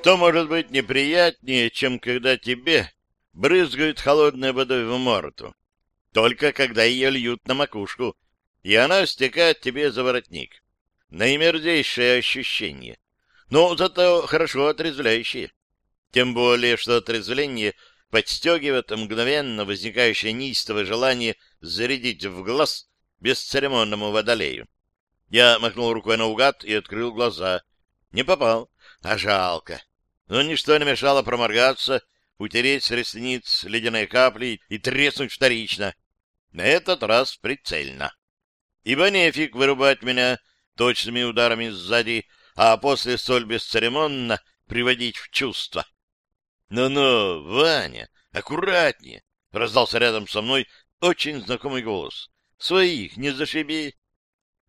Что может быть неприятнее, чем когда тебе брызгают холодной водой в морду? Только когда ее льют на макушку, и она стекает тебе за воротник. Наимерзейшее ощущение. Но зато хорошо отрезвляющее. Тем более, что отрезвление подстегивает мгновенно возникающее неистовое желание зарядить в глаз бесцеремонному водолею. Я махнул рукой наугад и открыл глаза. Не попал, а жалко. Но ничто не мешало проморгаться, утереть с ресниц ледяные капли и треснуть вторично. На этот раз прицельно. Ибо нефиг вырубать меня точными ударами сзади, а после столь бесцеремонно приводить в чувство. «Ну-ну, Ваня, аккуратнее!» — раздался рядом со мной очень знакомый голос. «Своих не зашиби!»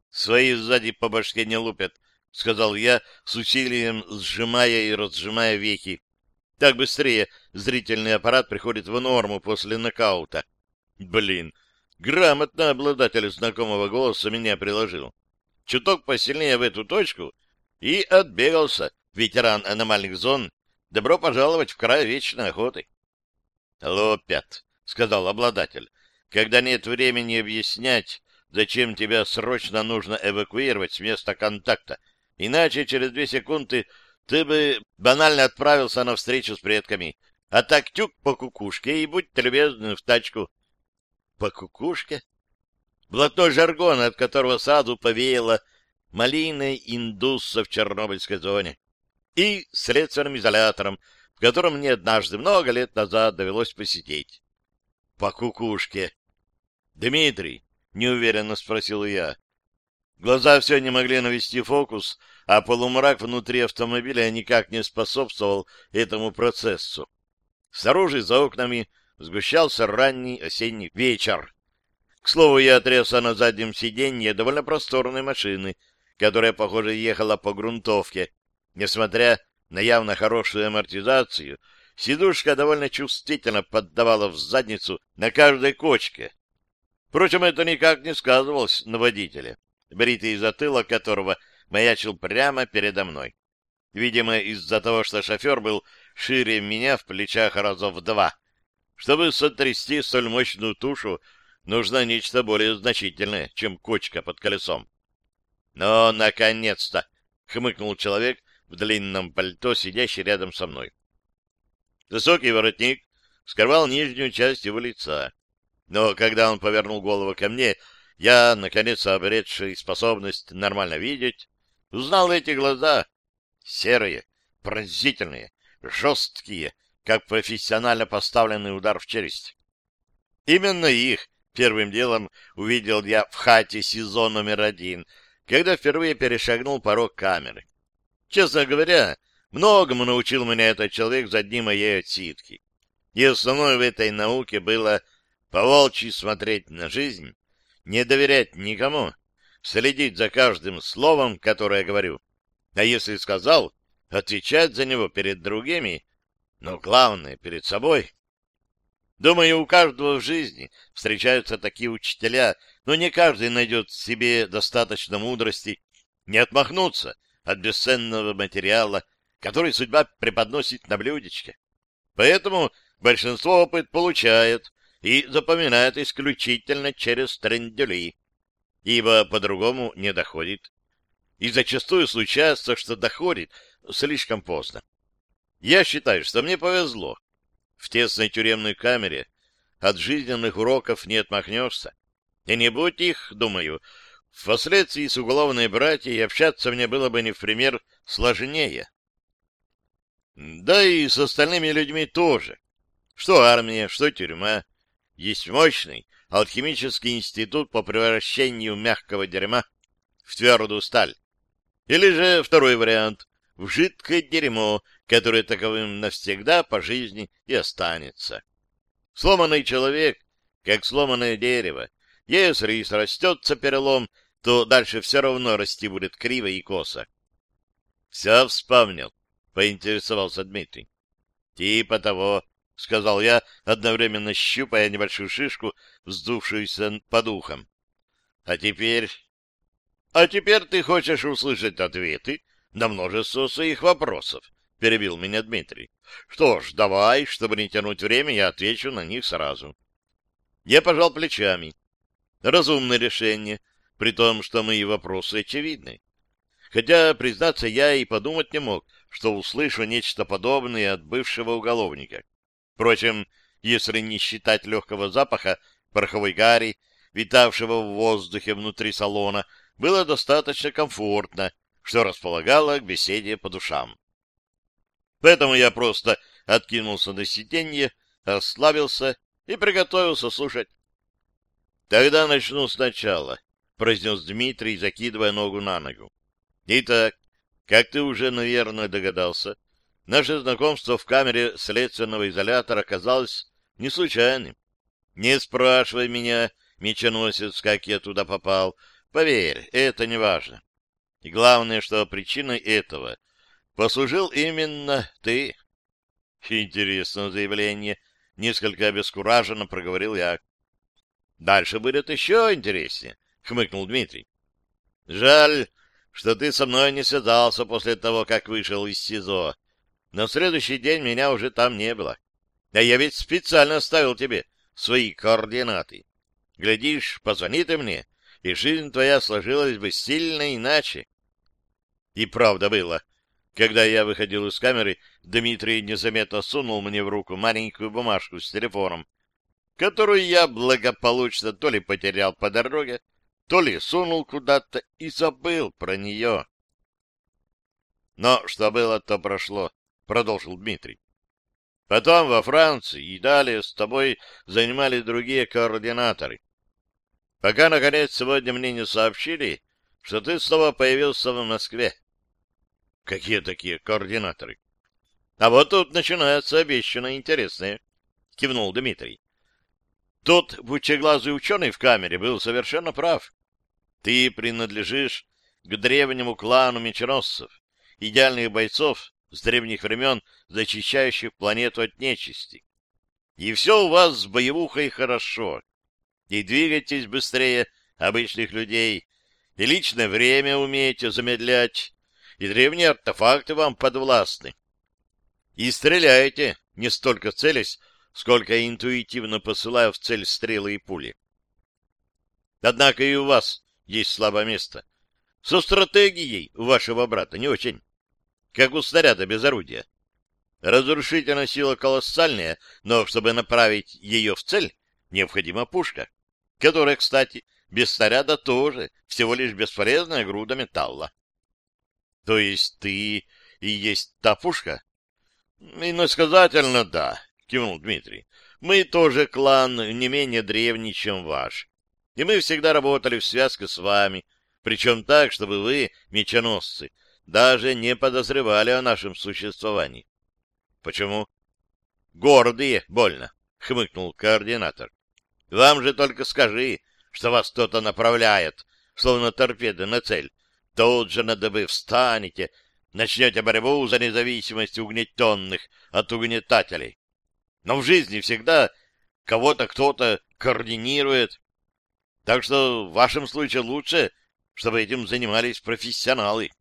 «Свои сзади по башке не лупят», — сказал я, с усилием сжимая и разжимая веки. Так быстрее зрительный аппарат приходит в норму после нокаута. Блин, грамотно обладатель знакомого голоса меня приложил. Чуток посильнее в эту точку и отбегался ветеран аномальных зон. Добро пожаловать в край вечной охоты. — Лопят, — сказал обладатель, — когда нет времени объяснять, зачем тебя срочно нужно эвакуировать с места контакта, иначе через две секунды ты бы банально отправился на встречу с предками, а так тюк по кукушке и будь любезен в тачку. — По кукушке? Блатной жаргон, от которого саду повеяло малиной индуса в Чернобыльской зоне. И следственным изолятором, в котором мне однажды много лет назад довелось посидеть. — По кукушке. — Дмитрий, — неуверенно спросил я. Глаза все не могли навести фокус, а полумрак внутри автомобиля никак не способствовал этому процессу. Снаружи, за окнами, сгущался ранний осенний вечер. К слову, я трясся на заднем сиденье довольно просторной машины, которая, похоже, ехала по грунтовке. Несмотря на явно хорошую амортизацию, сидушка довольно чувствительно поддавала в задницу на каждой кочке, Впрочем, это никак не сказывалось на водителе, бритый затылок которого маячил прямо передо мной. Видимо, из-за того, что шофер был шире меня в плечах раза в два. Чтобы сотрясти столь мощную тушу, нужно нечто более значительное, чем кочка под колесом. Но, наконец-то, хмыкнул человек в длинном пальто, сидящий рядом со мной. Высокий воротник скрывал нижнюю часть его лица. Но когда он повернул голову ко мне, я, наконец обретший способность нормально видеть, узнал эти глаза. Серые, пронзительные, жесткие, как профессионально поставленный удар в челюсть. Именно их первым делом увидел я в хате СИЗО номер один, когда впервые перешагнул порог камеры. Честно говоря, многому научил меня этот человек за дни моей отсидки. И основное в этой науке было по-волчьи смотреть на жизнь, не доверять никому, следить за каждым словом, которое говорю. А если сказал, отвечать за него перед другими, но главное, перед собой. Думаю, у каждого в жизни встречаются такие учителя, но не каждый найдет в себе достаточно мудрости не отмахнуться от бесценного материала, который судьба преподносит на блюдечке. Поэтому большинство опыт получает, и запоминает исключительно через трендюли, ибо по-другому не доходит. И зачастую случается, что доходит слишком поздно. Я считаю, что мне повезло. В тесной тюремной камере от жизненных уроков не отмахнешься. И не будь их, думаю, впоследствии с уголовной братьей общаться мне было бы не в пример сложнее. Да и с остальными людьми тоже. Что армия, что тюрьма есть мощный алхимический институт по превращению мягкого дерьма в твердую сталь. Или же второй вариант — в жидкое дерьмо, которое таковым навсегда по жизни и останется. Сломанный человек, как сломанное дерево, если и срастется перелом, то дальше все равно расти будет криво и косо. — Все вспомнил, — поинтересовался Дмитрий. — Типа того, — сказал я, одновременно щупая небольшую шишку, вздувшуюся под ухом. — А теперь... — А теперь ты хочешь услышать ответы на множество своих вопросов, перебил меня Дмитрий. Что ж, давай, чтобы не тянуть время, я отвечу на них сразу. Я пожал плечами. Разумное решение, при том, что мои вопросы очевидны. Хотя, признаться, я и подумать не мог, что услышу нечто подобное от бывшего уголовника. Впрочем, если не считать легкого запаха пороховой гари, витавшего в воздухе внутри салона, было достаточно комфортно, что располагало к беседе по душам. Поэтому я просто откинулся на сиденье, расслабился и приготовился слушать. «Тогда начну сначала», — произнес Дмитрий, закидывая ногу на ногу. «Итак, как ты уже, наверное, догадался, наше знакомство в камере следственного изолятора оказалось не случайным. Не спрашивай меня, меченосец, как я туда попал. Поверь, это не важно. И главное, что причиной этого послужил именно ты. Интересное заявление. Несколько обескураженно проговорил я. Дальше будет еще интереснее, хмыкнул Дмитрий. Жаль, что ты со мной не связался после того, как вышел из СИЗО. В следующий день меня уже там не было. А я ведь специально оставил тебе свои координаты. Глядишь, позвони ты мне, и жизнь твоя сложилась бы сильно иначе. И правда было. Когда я выходил из камеры, Дмитрий незаметно сунул мне в руку маленькую бумажку с телефоном, которую я благополучно то ли потерял по дороге, то ли сунул куда-то и забыл про нее. Но что было, то прошло, — продолжил Дмитрий. Потом во Франции и далее с тобой занимали другие координаторы. Пока, наконец, сегодня мне не сообщили, что ты снова появился в Москве. Какие такие координаторы? А вот тут начинается обещанное интересное, кивнул Дмитрий. Тот бучеглазый ученый в камере был совершенно прав. Ты принадлежишь к древнему клану меченосцев, идеальных бойцов с древних времен, зачищающих планету от нечисти. И все у вас с боевухой хорошо. И двигаетесь быстрее обычных людей, и личное время умеете замедлять, и древние артефакты вам подвластны. И стреляете, не столько целясь, сколько интуитивно посылая в цель стрелы и пули. Однако и у вас есть слабое место. Со стратегией вашего брата не очень. Как у снаряда без орудия. Разрушительная сила колоссальная, но чтобы направить ее в цель, необходима пушка, которая, кстати, без снаряда тоже всего лишь бесполезная груда металла. — То есть ты и есть та пушка? — Иносказательно, да, — кивнул Дмитрий. — Мы тоже клан не менее древний, чем ваш. И мы всегда работали в связке с вами, причем так, чтобы вы, меченосцы, даже не подозревали о нашем существовании. — Почему? — Гордые, больно, — хмыкнул координатор. — Вам же только скажи, что вас кто-то направляет, словно торпеды на цель, Тут же на дыбы встанете, начнете борьбу за независимость угнетенных от угнетателей. Но в жизни всегда кого-то кто-то координирует. Так что в вашем случае лучше, чтобы этим занимались профессионалы. —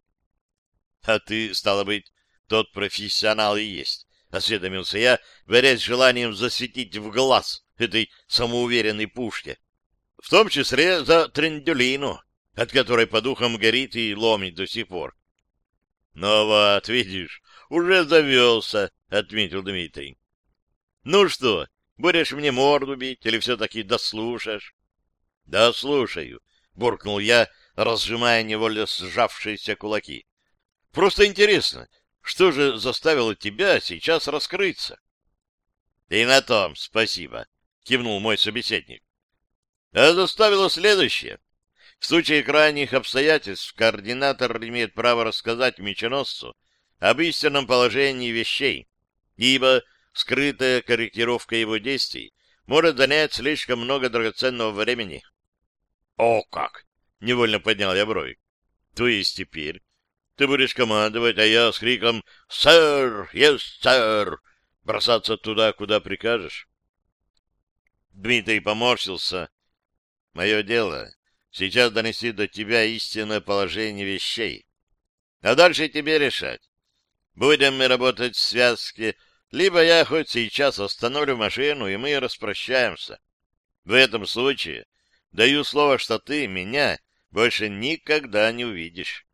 А ты, стало быть, тот профессионал и есть, — осведомился я, борясь желанием засветить в глаз этой самоуверенной пушке. В том числе за трендюлину от которой по духам горит и ломит до сих пор. — Ну вот, видишь, уже завелся, — отметил Дмитрий. — Ну что, будешь мне морду бить или все-таки дослушаешь? — Дослушаю, — буркнул я, разжимая невольно сжавшиеся кулаки. — Просто интересно, что же заставило тебя сейчас раскрыться? — И на том спасибо, — кивнул мой собеседник. — А заставило следующее. В случае крайних обстоятельств координатор имеет право рассказать меченосцу об истинном положении вещей, ибо скрытая корректировка его действий может занять слишком много драгоценного времени. — О как! — невольно поднял я брови. — То есть теперь ты будешь командовать, а я с криком «Сэр! Есть, сэр!» бросаться туда, куда прикажешь? Дмитрий поморщился. — Мое дело сейчас донести до тебя истинное положение вещей. А дальше тебе решать. Будем мы работать в связке, либо я хоть сейчас остановлю машину, и мы распрощаемся. В этом случае даю слово, что ты меня больше никогда не увидишь.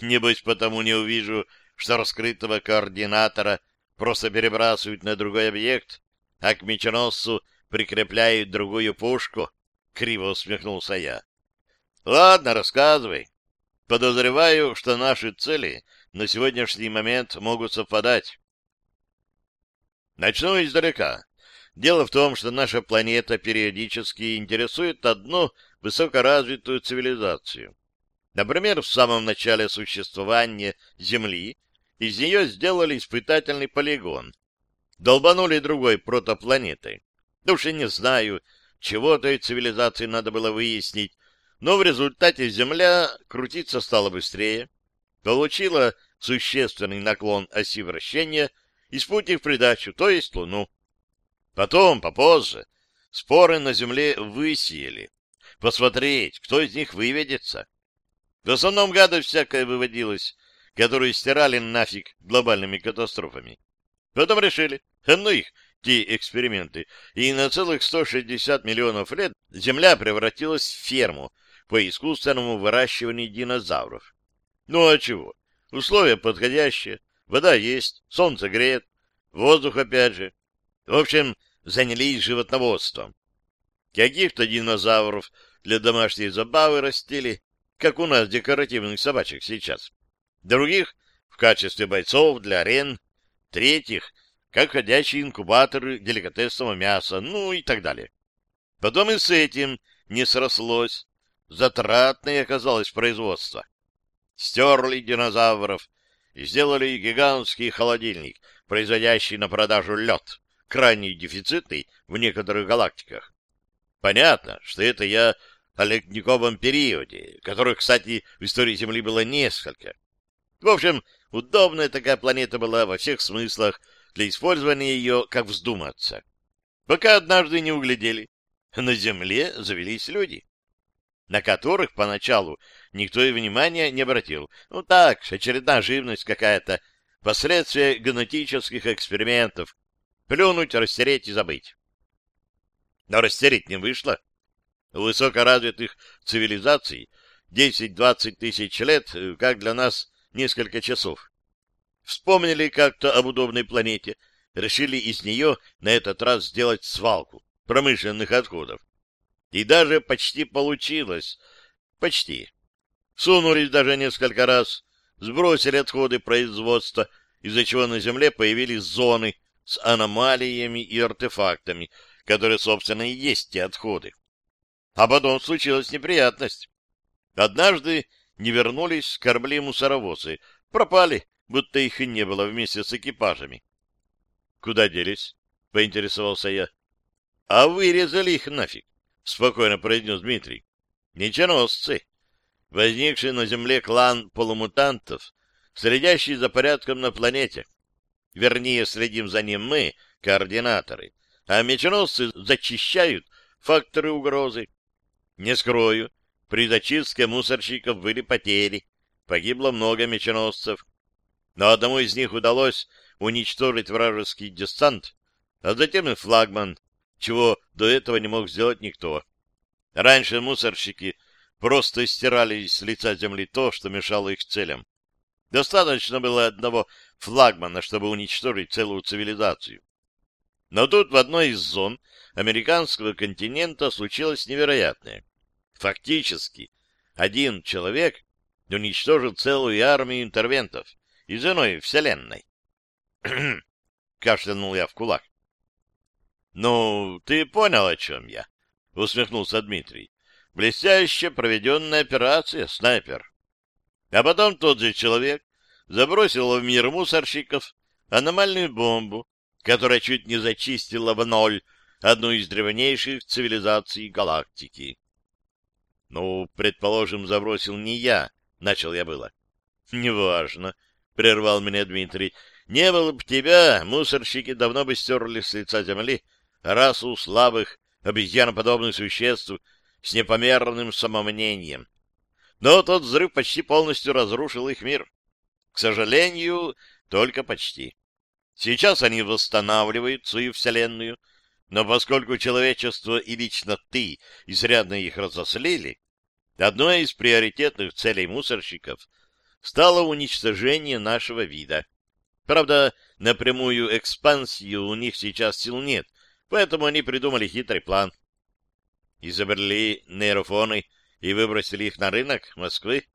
Небось, потому не увижу, что раскрытого координатора просто перебрасывают на другой объект, а к меченосцу прикрепляют другую пушку, — криво усмехнулся я. — Ладно, рассказывай. Подозреваю, что наши цели на сегодняшний момент могут совпадать. Начну издалека. Дело в том, что наша планета периодически интересует одну высокоразвитую цивилизацию. Например, в самом начале существования Земли из нее сделали испытательный полигон. Долбанули другой протопланетой. Да уж не знаю, чего той цивилизации надо было выяснить, но в результате Земля крутиться стала быстрее, получила существенный наклон оси вращения и спутник в придачу, то есть Луну. Потом, попозже, споры на Земле высеяли. Посмотреть, кто из них выведется. В основном гадость всякая выводилась, которую стирали нафиг глобальными катастрофами. Потом решили, ну их, те эксперименты, и на целых 160 миллионов лет Земля превратилась в ферму по искусственному выращиванию динозавров. Ну а чего? Условия подходящие, вода есть, солнце греет, воздух опять же. В общем, занялись животноводством. Каких-то динозавров для домашней забавы растили, как у нас декоративных собачек сейчас. Других — в качестве бойцов для арен. Третьих — как ходячие инкубаторы деликатесного мяса, ну и так далее. Потом и с этим не срослось. Затратное оказалось производство. Стерли динозавров и сделали гигантский холодильник, производящий на продажу лед крайне дефицитный в некоторых галактиках. Понятно, что это я о ледниковом периоде, которых, кстати, в истории Земли было несколько. В общем, удобная такая планета была во всех смыслах для использования ее, как вздуматься. Пока однажды не углядели, на Земле завелись люди, на которых поначалу никто и внимания не обратил. Ну так, очередная живность какая-то, последствия генетических экспериментов, Плюнуть, растереть и забыть. Но растереть не вышло. Высокоразвитых цивилизаций 10-20 тысяч лет, э, как для нас, несколько часов. Вспомнили как-то об удобной планете, решили из нее на этот раз сделать свалку промышленных отходов. И даже почти получилось. Почти. Сунулись даже несколько раз, сбросили отходы производства, из-за чего на Земле появились зоны, с аномалиями и артефактами, которые, собственно, и есть те отходы. А потом случилась неприятность. Однажды не вернулись корабли-мусоровозы, пропали, будто их и не было вместе с экипажами. — Куда делись? — поинтересовался я. — А вырезали их нафиг, — спокойно произнес Дмитрий. — Ниченосцы. Возникший на Земле клан полумутантов, следящий за порядком на планете. Вернее, следим за ним мы, координаторы, а меченосцы зачищают факторы угрозы. Не скрою, при зачистке мусорщиков были потери, погибло много меченосцев, но одному из них удалось уничтожить вражеский десант, а затем и флагман, чего до этого не мог сделать никто. Раньше мусорщики просто стирали с лица земли то, что мешало их целям. Достаточно было одного флагмана, чтобы уничтожить целую цивилизацию. Но тут в одной из зон американского континента случилось невероятное. Фактически, один человек уничтожил целую армию интервентов из иной вселенной. кашлянул я в кулак. «Ну, ты понял, о чем я?» — усмехнулся Дмитрий. «Блестяще проведенная операция, снайпер. А потом тот же человек забросил в мир мусорщиков аномальную бомбу, которая чуть не зачистила в ноль одну из древнейших цивилизаций галактики. — Ну, предположим, забросил не я, — начал я было. — Неважно, — прервал меня Дмитрий. — Не было бы тебя, мусорщики давно бы стерли с лица земли расу слабых, обезьяноподобных существ с непомерным самомнением. Но тот взрыв почти полностью разрушил их мир. К сожалению, только почти. Сейчас они восстанавливают свою вселенную, но поскольку человечество и лично ты изрядно их разослили, одной из приоритетных целей мусорщиков стало уничтожение нашего вида. Правда, на прямую экспансию у них сейчас сил нет, поэтому они придумали хитрый план. Изобрели нейрофоны и выбросили их на рынок Москвы?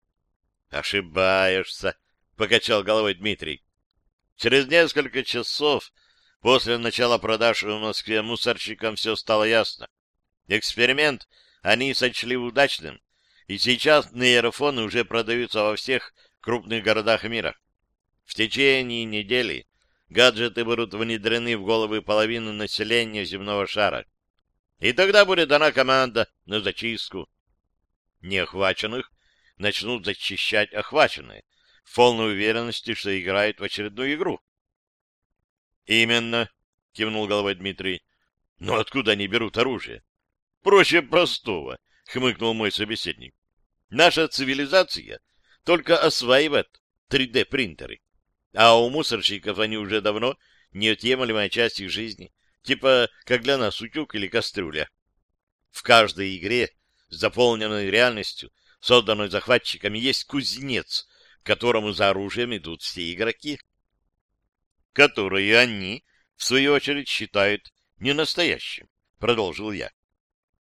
Ошибаешься, покачал головой Дмитрий. Через несколько часов после начала продаж в Москве мусорщикам все стало ясно. Эксперимент они сочли удачным, и сейчас нейрофоны уже продаются во всех крупных городах мира. В течение недели гаджеты будут внедрены в головы половины населения земного шара. И тогда будет дана команда на зачистку. Неохваченных начнут зачищать охваченные, в полной уверенности, что играют в очередную игру. «Именно», — кивнул головой Дмитрий. «Но откуда они берут оружие?» «Проще простого», — хмыкнул мой собеседник. «Наша цивилизация только осваивает 3D-принтеры, а у мусорщиков они уже давно неотъемлемая часть их жизни, типа как для нас утюг или кастрюля. В каждой игре, заполненной реальностью, созданной захватчиками, есть кузнец, к которому за оружием идут все игроки, которые они, в свою очередь, считают ненастоящим, продолжил я.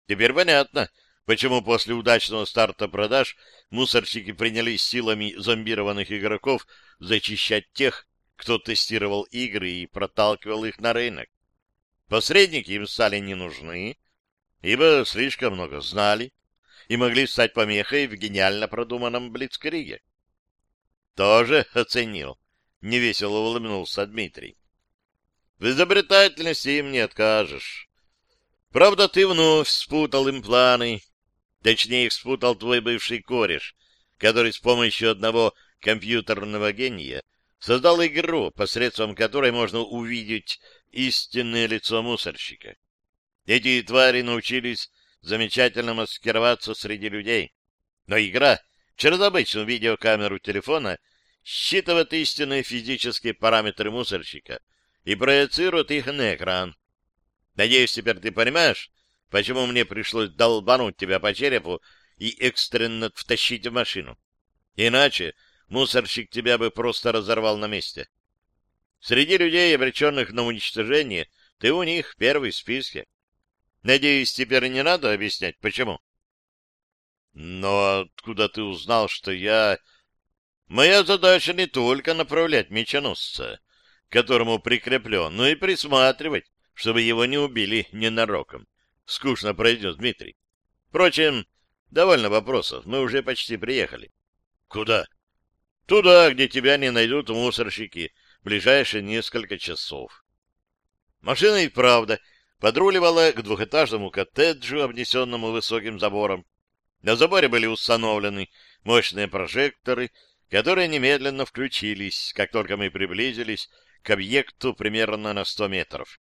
Теперь понятно, почему после удачного старта продаж мусорщики принялись силами зомбированных игроков зачищать тех, кто тестировал игры и проталкивал их на рынок. Посредники им стали не нужны, ибо слишком много знали и могли стать помехой в гениально продуманном Блицкриге. Тоже оценил. Невесело улыбнулся Дмитрий. В изобретательности им не откажешь. Правда, ты вновь спутал им планы. Точнее, их спутал твой бывший кореш, который с помощью одного компьютерного гения создал игру, посредством которой можно увидеть истинное лицо мусорщика. Эти твари научились замечательно маскироваться среди людей. Но игра через обычную видеокамеру телефона считывает истинные физические параметры мусорщика и проецирует их на экран. Надеюсь, теперь ты понимаешь, почему мне пришлось долбануть тебя по черепу и экстренно втащить в машину. Иначе мусорщик тебя бы просто разорвал на месте. Среди людей, обреченных на уничтожение, ты у них первый в списке. Надеюсь, теперь не надо объяснять, почему. Но откуда ты узнал, что я... Моя задача не только направлять меченосца, к которому прикреплен, но и присматривать, чтобы его не убили ненароком. Скучно произнес Дмитрий. Впрочем, довольно вопросов. Мы уже почти приехали. Куда? Туда, где тебя не найдут мусорщики в ближайшие несколько часов. Машина и правда подруливала к двухэтажному коттеджу, обнесенному высоким забором. На заборе были установлены мощные прожекторы, которые немедленно включились, как только мы приблизились к объекту примерно на 100 метров.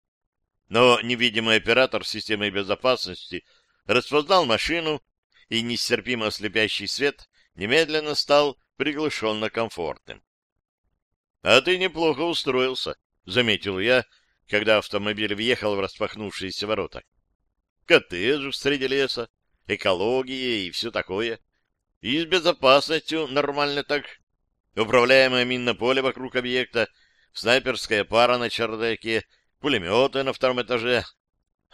Но невидимый оператор системы безопасности распознал машину, и нестерпимо слепящий свет немедленно стал приглушенно комфортным. — А ты неплохо устроился, — заметил я, когда автомобиль въехал в распахнувшиеся ворота. Коттедж среди леса, экология и все такое. И с безопасностью нормально так. Управляемое минное поле вокруг объекта, снайперская пара на чердаке, пулеметы на втором этаже.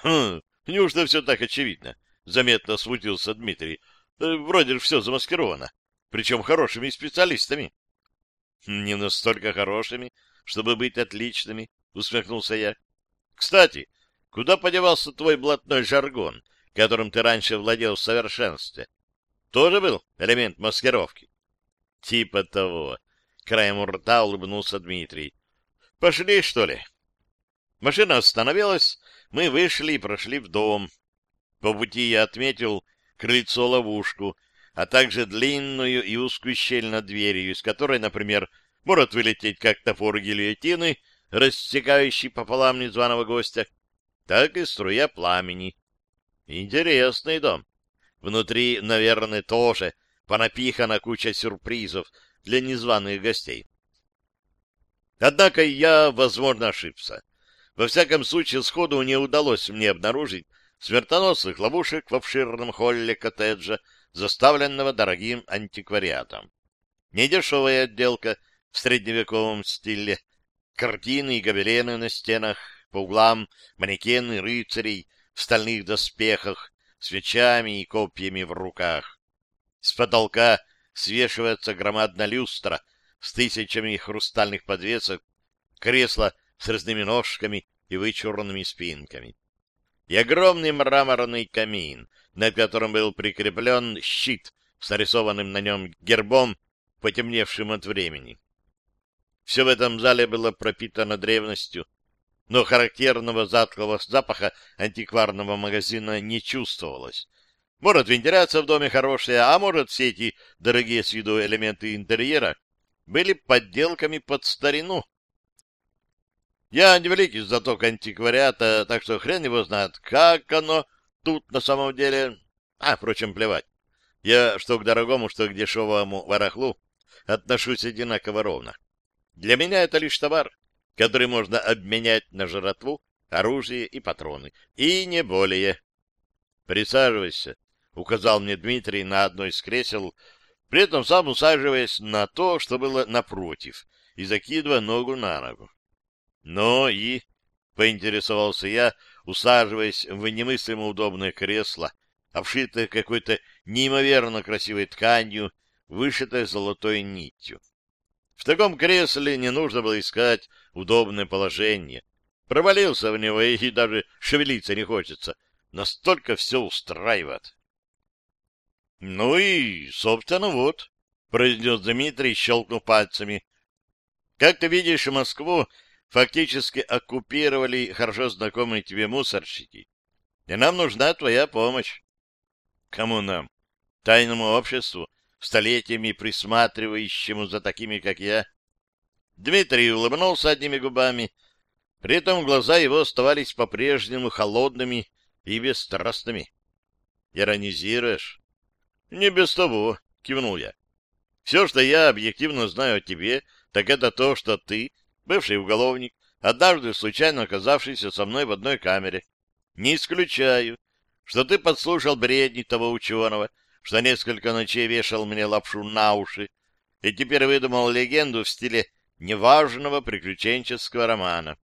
Хм, неужто все так очевидно? Заметно смутился Дмитрий. Э, вроде все замаскировано. Причем хорошими специалистами. Не настолько хорошими, чтобы быть отличными, усмехнулся я. Кстати, куда подевался твой блатной жаргон, которым ты раньше владел в совершенстве? Тоже был элемент маскировки? Типа того. Краем рта улыбнулся Дмитрий. Пошли, что ли? Машина остановилась, мы вышли и прошли в дом. По пути я отметил крыльцо-ловушку, а также длинную и узкую щель над дверью, из которой, например, может вылететь как топор гильотины, рассекающий пополам незваного гостя, так и струя пламени. Интересный дом. Внутри, наверное, тоже понапихана куча сюрпризов для незваных гостей. Однако я, возможно, ошибся. Во всяком случае, сходу не удалось мне обнаружить смертоносных ловушек в обширном холле коттеджа, заставленного дорогим антиквариатом. Недешевая отделка в средневековом стиле, картины и гобелены на стенах, по углам манекены рыцарей в стальных доспехах, свечами и копьями в руках. С потолка свешивается громадная люстра с тысячами хрустальных подвесок, кресла с разными ножками и вычурными спинками. И огромный мраморный камин, на котором был прикреплен щит с нарисованным на нем гербом, потемневшим от времени. Все в этом зале было пропитано древностью, но характерного затхлого запаха антикварного магазина не чувствовалось. Может, вентиляция в доме хорошая, а может, все эти дорогие с виду элементы интерьера были подделками под старину. Я не великий знаток антиквариата, так что хрен его знает, как оно тут на самом деле. А, впрочем, плевать. Я что к дорогому, что к дешевому ворохлу отношусь одинаково ровно. Для меня это лишь товар, который можно обменять на жратву, оружие и патроны. И не более. Присаживайся, — указал мне Дмитрий на одно из кресел, при этом сам усаживаясь на то, что было напротив, и закидывая ногу на ногу. Ну и, — поинтересовался я, усаживаясь в немыслимо удобное кресло, обшитое какой-то неимоверно красивой тканью, вышитой золотой нитью. В таком кресле не нужно было искать удобное положение. Провалился в него, и даже шевелиться не хочется. Настолько все устраивает. — Ну и, собственно, вот, — произнес Дмитрий, щелкнув пальцами. — Как ты видишь, Москву фактически оккупировали хорошо знакомые тебе мусорщики. И нам нужна твоя помощь. — Кому нам? Тайному обществу? Столетиями присматривающему за такими, как я. Дмитрий улыбнулся одними губами, при этом глаза его оставались по-прежнему холодными и бесстрастными. «Иронизируешь?» «Не без того», — кивнул я. «Все, что я объективно знаю о тебе, так это то, что ты, бывший уголовник, однажды случайно оказавшийся со мной в одной камере. Не исключаю, что ты подслушал бредни того ученого, что несколько ночей вешал мне лапшу на уши и теперь выдумал легенду в стиле неважного приключенческого романа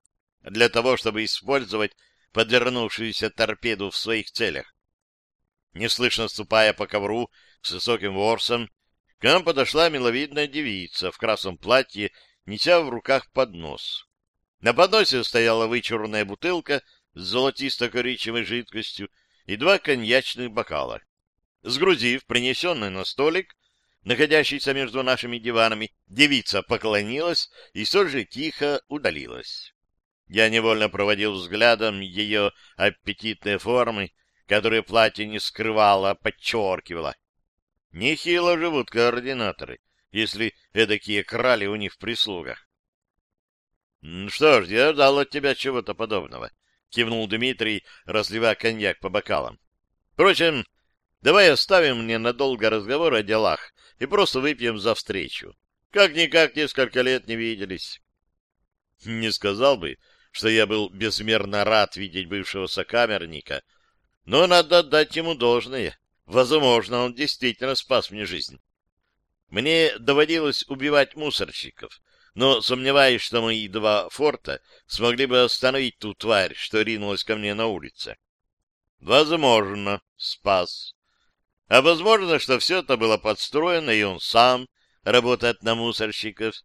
для того, чтобы использовать подвернувшуюся торпеду в своих целях. Неслышно ступая по ковру с высоким ворсом, к нам подошла миловидная девица в красном платье, неся в руках поднос. На подносе стояла вычурная бутылка с золотисто-коричневой жидкостью и два коньячных бокала. Сгрузив принесенный на столик, находящийся между нашими диванами, девица поклонилась и все же тихо удалилась. Я невольно проводил взглядом ее аппетитные формы, которые платье не скрывало, а подчеркивало. Нехило живут координаторы, если эдакие крали у них в прислугах. — Что ж, я ждал от тебя чего-то подобного, — кивнул Дмитрий, разливая коньяк по бокалам. Впрочем, Давай оставим ненадолго разговор о делах и просто выпьем за встречу. Как-никак несколько лет не виделись. Не сказал бы, что я был безмерно рад видеть бывшего сокамерника, но надо дать ему должное. Возможно, он действительно спас мне жизнь. Мне доводилось убивать мусорщиков, но сомневаюсь, что мои два форта смогли бы остановить ту тварь, что ринулась ко мне на улице. Возможно, спас. А возможно, что все это было подстроено, и он сам работает на мусорщиков.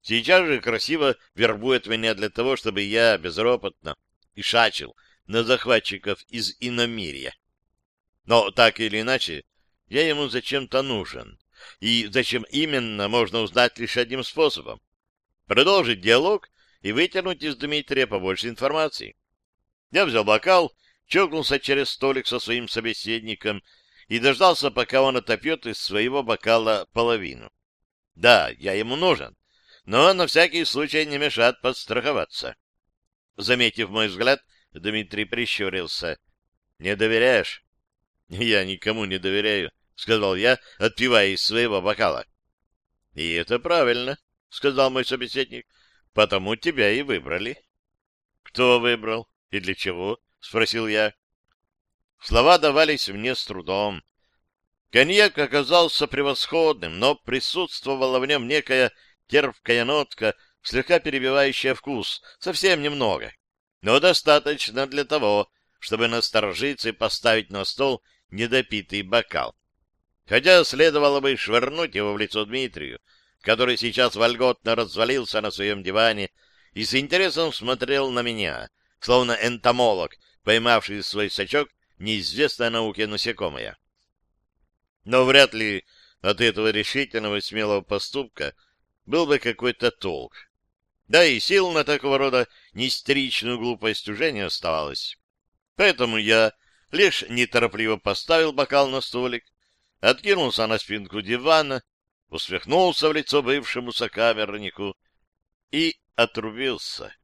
Сейчас же красиво вербует меня для того, чтобы я безропотно и шачил на захватчиков из иномирья. Но так или иначе, я ему зачем-то нужен. И зачем именно, можно узнать лишь одним способом. Продолжить диалог и вытянуть из Дмитрия побольше информации. Я взял бокал, чокнулся через столик со своим собеседником и дождался, пока он отопьет из своего бокала половину. Да, я ему нужен, но на всякий случай не мешает подстраховаться. Заметив мой взгляд, Дмитрий прищурился. — Не доверяешь? — Я никому не доверяю, — сказал я, отпивая из своего бокала. — И это правильно, — сказал мой собеседник. Потому тебя и выбрали. — Кто выбрал и для чего? — спросил я. Слова давались мне с трудом. Коньяк оказался превосходным, но присутствовала в нем некая терпкая нотка, слегка перебивающая вкус, совсем немного, но достаточно для того, чтобы насторожиться и поставить на стол недопитый бокал. Хотя следовало бы швырнуть его в лицо Дмитрию, который сейчас вольготно развалился на своем диване и с интересом смотрел на меня, словно энтомолог, поймавший свой сачок неизвестной науке насекомое. Но вряд ли от этого решительного и смелого поступка был бы какой-то толк. Да и сил на такого рода неистеричную глупость уже не оставалось. Поэтому я лишь неторопливо поставил бокал на столик, откинулся на спинку дивана, усмехнулся в лицо бывшему сокамернику и отрубился.